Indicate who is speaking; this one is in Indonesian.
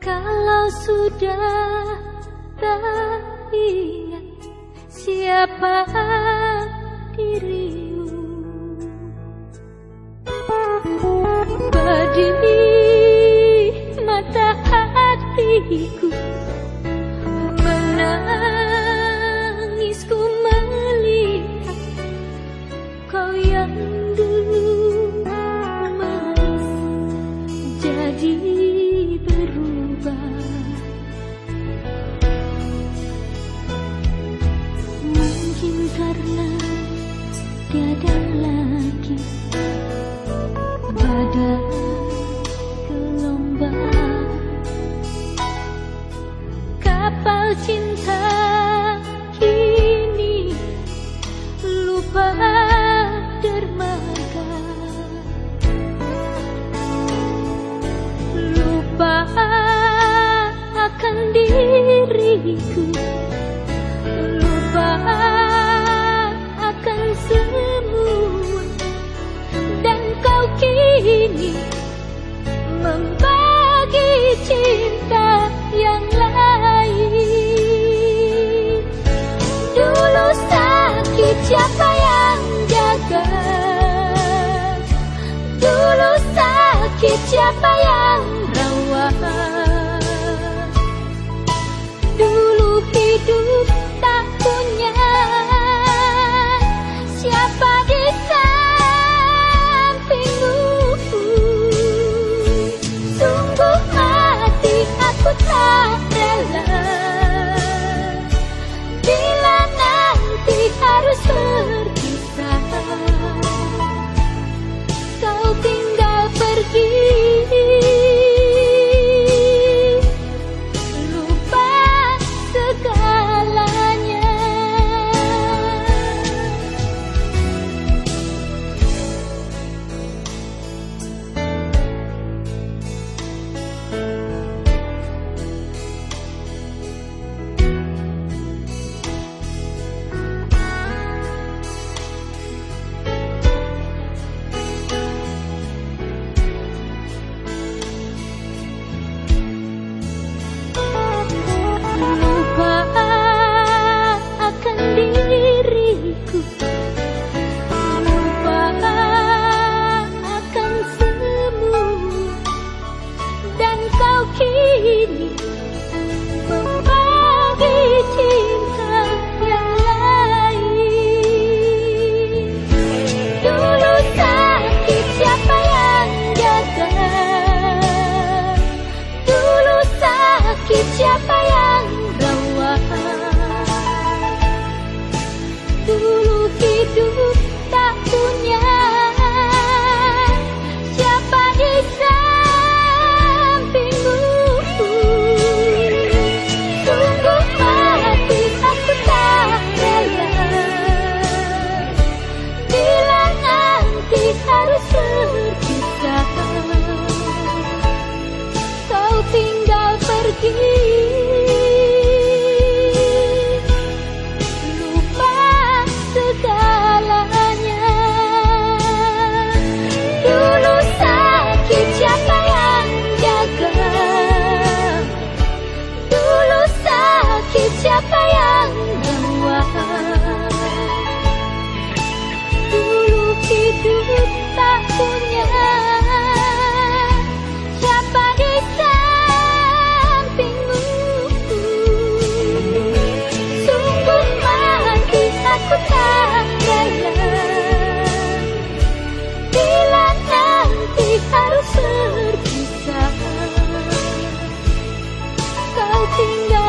Speaker 1: Kalau sudah tak ingat siapa cinta kini. Lupa sakit siapa yang tinggal